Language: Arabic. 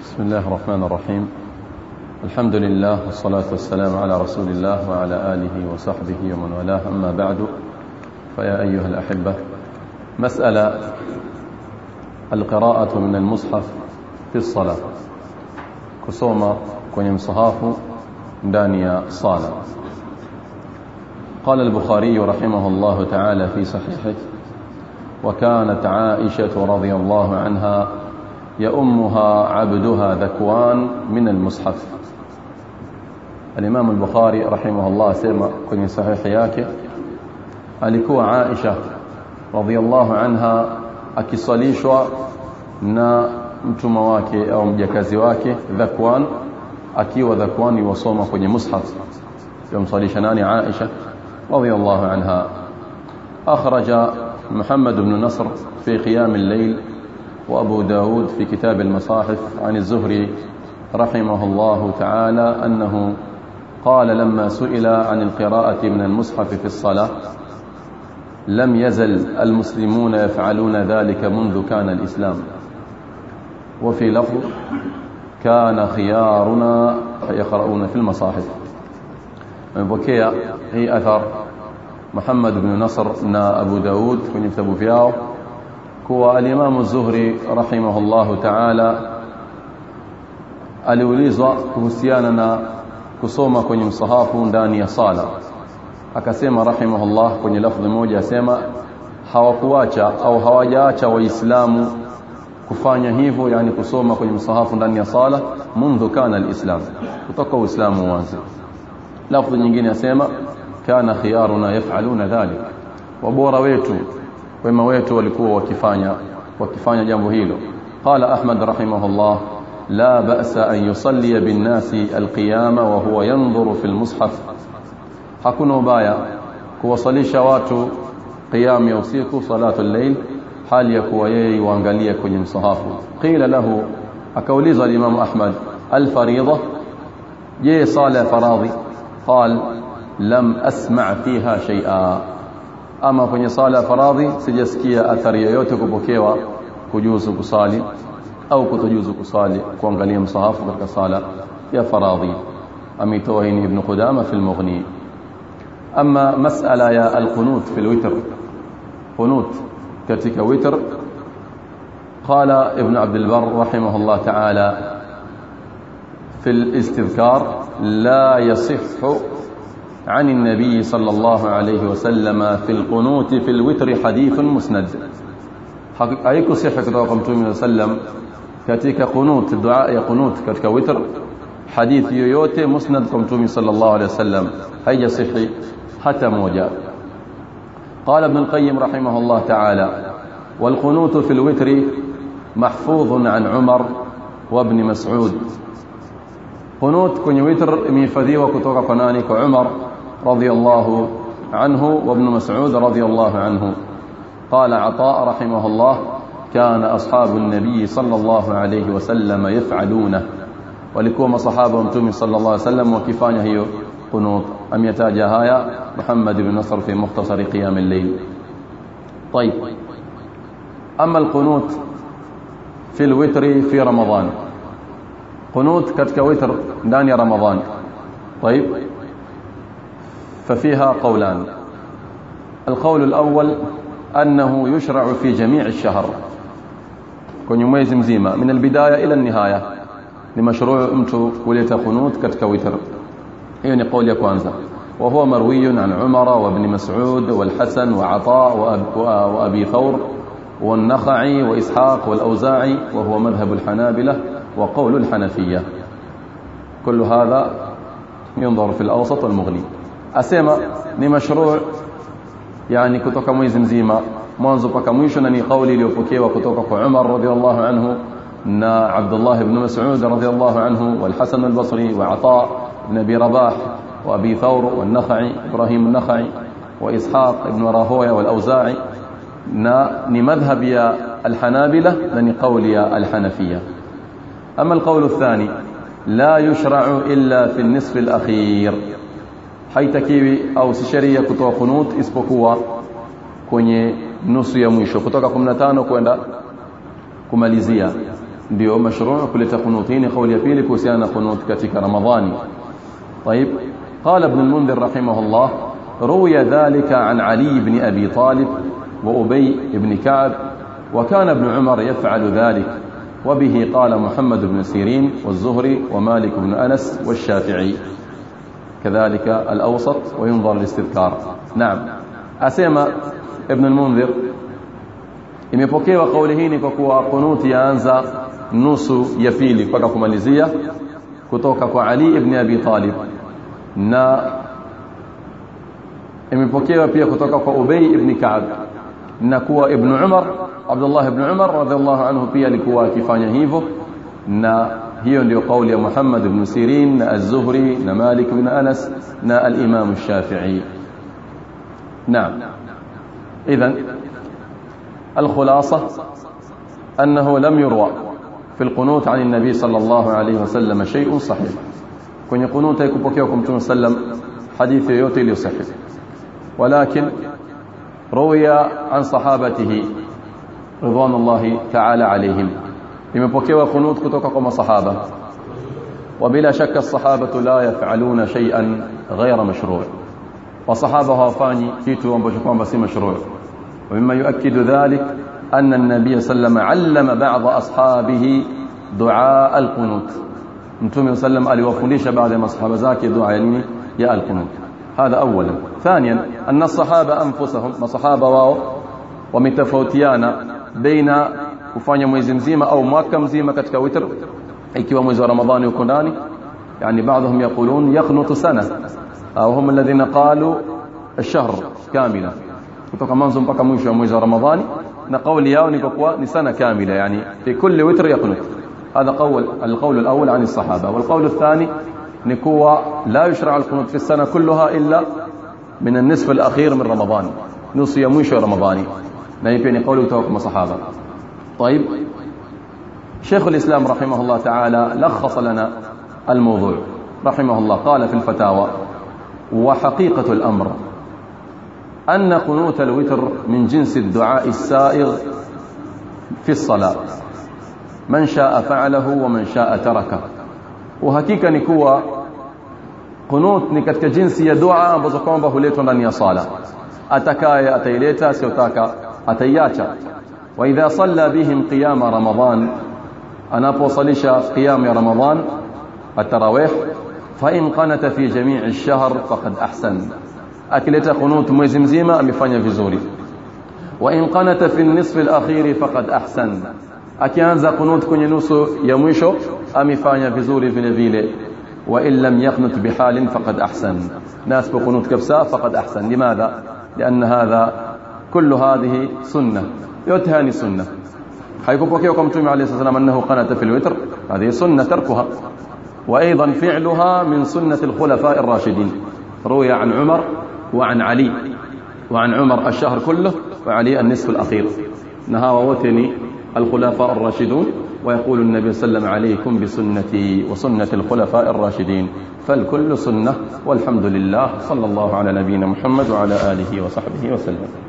بسم الله الرحمن الرحيم. الحمد لله والصلاة والسلام على رسول الله وعلى آله وصحبه ومن والاه. أما بعد فيا أيها الأحبة مسألة القراءة من المصحف في الصلاة. كسوما كوني مصحاف دانيا صالة. قال البخاري رحمه الله تعالى في صحيحه وكانت عائشة رضي الله عنها يؤمها عبدها ذكوان من المصحف الإمام البخاري رحمه الله سيما kwenye sahihi yake alikuwa Aisha radhiallahu anha akisalishwa na mtuma wake au mjakazi wake Dhakwan akiwa Dhakwan yuwasoma kwenye mushaf yomsalisha nani Aisha radhiallahu anha أخرج محمد بن نصر في قيام الليل وأبو داود في كتاب المصاحف عن الزهري رحمه الله تعالى أنه قال لما سئل عن القراءة من المصحف في الصلاة لم يزل المسلمون يفعلون ذلك منذ كان الإسلام. وفي لفظ كان خيارنا يقرؤون في المصاحف. بكية هي أثر. محمد بن نصر نا أبو داود kwenye vitabu vyao kuwa alimamu Zuhri rahimahullahu ta'ala aliulizwa kuhusiana na kusoma kwenye msahafu ndani ya sala akasema rahimahullah kwenye lafdhi moja asema hawakuacha au hawajaacha waislamu kufanya hivyo yani kusoma kwenye msahafu ndani ya sala mundu kana alislam kutoka uislamu mwanzo lafdhi nyingine asema kana khiyaruna yafaluna dhalik wabora wetu wema wetu walikuwa wakifanya wakifanya jambo hilo qala ahmad rahimahullah la ba'sa an yusalli bin nasi alqiyama wa huwa yanzuru fi almushaf hakuna ubaya kuwasalisha watu qiyam ya usiku salatu al-layl hali ya kuwa yeye yuangalia kwenye msahafu qila lahu akauliza al-imam ahmad al-fariida je sala faradhi qal lam asma' fiha shay'a ama kwenye sala faradhi sijasikia athari yoyote kupokewa kujuzu kusali au kutojuzu kusali kuangalia msahafu katika sala ya faradhi ametoa hii ibn Qudama fi al-Mughni ama masala ya al-qunut fi al-witr qunut katika witr قال ابن عبد البر رحمه الله تعالى في الاستذكار لا يصح عن النبي صلى الله عليه وسلم في القنوت في الوتر حديث مسند. حقيقة صحه الله عليه وسلم ketika قنوت دعاء قنوت ketika وتر حديث يوته مسند متوم صلى الله عليه وسلم. هي صحي حتى موجا قال ابن القيم رحمه الله تعالى والقنوت في الوتر محفوظ عن عمر وابن مسعود. قنوت كن وتر مفذيه وكتوقه كناني كعمر كو رضي الله عنه وابن مسعود رضي الله عنه. قال عطاء رحمه الله كان أصحاب النبي صلى الله عليه وسلم يفعلونه. ولكم صحابة متومي صلى الله عليه وسلم وكفانيا هي قنوط. أم يتاجى هايا محمد بن نصر في مختصر قيام الليل. طيب. أما القنوت في الوتر في رمضان. قنوت كتك وتر داني رمضان. طيب. ففيها قولان. القول الأول أنه يشرع في جميع الشهر. كن يميز مزيمة من البداية إلى النهاية. لمشروع أمتو وليت قنوت كتك وتر يعني قول يكوانزا وهو مروي عن عمر وابن مسعود والحسن وعطاء وأب وأبي ثور والنخعي وإسحاق والأوزاعي. وهو مذهب الحنابلة وقول الحنفية. كل هذا ينظر في الأوسط والمغني. Asema ni mashruu yani kutoka mwezi mzima mwanzo mpaka mwisho na ni kauli iliyopokewa kutoka kwa Umar radhiallahu anhu na Abdullah ibn Mas'ud radhiallahu anhu wal Hasan al-Basri wa Ata ibn Abi Rabah wa Abi Thawr wal Nakhai Ibrahim an-Nakhai wa Ishaq ibn Rahoya wal Auza'i na ni madhhab ya al-Hanabila na ni kauli ya al-Hanafiyya أما القول الثاني لا يشرع إلا في النصف الأخير haitakiwi au si sheria kutoa kunut isipokuwa kwenye nusu ya mwisho kutoka 15 kwenda kumalizia ndio mashruu kuleta kunutini kauli ya pili kuhusiana na kunut katika ramadhani طيب قال ابن المنذر رحمه الله روي ذلك عن علي بن أبي طالب وأبي بن كعب وكان ابن عمر يفعل ذلك وبه قال محمد بن سيرين والزهري ومالك بن أنس والشافعي كذلك الأوسط وينظر الاستذكار نعم. أسيما ابن المنذر. يمبوكي وقولهين فكوا قنوت انزا نسو يفيلي. فكاكم الليزية كتوكك علي ابن أبي طالب. نا. يمبوكي وبيا كتوكك أبي ابن كعب. نكوا ابن عمر. عبد الله بن عمر رضي الله عنه بيا لكوا كفانيهيفو نا. هي ndio قول محمد بن سيرين الزهري و مالك بن أنس و الإمام الشافعي. نعم. اذا الخلاصة أنه لم يروى في القنوت عن النبي صلى الله عليه وسلم شيء صحيح. كني قنوت يكوكيو كمتو سلم حديث يوتي ليصحيح ولكن روى عن صحابته رضوان الله تعالى عليهم. Imepokewa kunut kutoka kwa masahaba. وبلا شك الصحابة لا يفعلون شيئا غير مشروع وصحابة هافاني كيتو ambacho kwamba si مشروع ومما يؤكد ذلك أن النبي صلى الله عليه وسلم علم بعض أصحابه دعاء القنوت متوم صلى الله عليه baadhi ya masahaba zake dua ya nini? Ya alqunut. هذا اولا ثانيا ان الصحابه انفسهم masahaba wao wametofautiana baina kufanya mwezi mzima au mwaka mzima katika witr ikiwa mwezi wa ramadhani uko ndani يعني بعضهم يقولون يقنط سنه أو هم الذين قالوا الشهر كاملا kutoka mwanzo mpaka mwisho wa mwezi wa ramadhani na kauli yao ni kwa ni sana kamila yani fi kulli witr yaqnut هذا قول القول الأول عن الصحابة والقول الثاني نكوى لا يشرع القنوت في السنة كلها إلا من النصف الأخير من رمضان نص يموش رمضاني نيبين قوله توكم صحابة طيب. شيخ الإسلام رحمه الله تعالى لخص لنا الموضوع. رحمه الله. قال في الفتاوى وحقيقة الأمر أن قنوت الوتر من جنس الدعاء السائغ في الصلاة. من شاء فعله ومن شاء تركه. وهكيك نكوى قنوت نكتك جنس يدعى بزقوم بهليتنا نيصالة أتكاية أتيليتا سيوتاكا أتياتا وإذا صلى بهم قيام رمضان أنا بوصليش قيام رمضان التراويح فإن قنت في جميع الشهر فقد أحسن. أكلت قنوت مزمزمة أم فاني فيزوري وإن قنت في النصف الأخير فقد أحسن. akianza قنوت kwenye nusu ya amefanya vizuri vilevile وإن لم يقنت بحال فقد أحسن. na asipokunut kabisa فقد أحسن. لماذا؟ لأن هذا كل هذه سنة. yote haya ni sunna haikupokewa عليه الصلاة والسلام أنه قنت في الوتر. هذه سنة تركها. وأيضا فعلها من سنة الخلفاء الراشدين. روي عن عمر وعن علي. وعن عمر الشهر كله وعلي النصف الأخير. نهى ووتني الخلفاء الراشدون ويقول النبي صلى الله عليه وسلم عليكم بسنتي وسنة الخلفاء الراشدين. فالكل سنة والحمد لله. صلى الله على نبينا محمد وعلى آله وصحبه وسلم.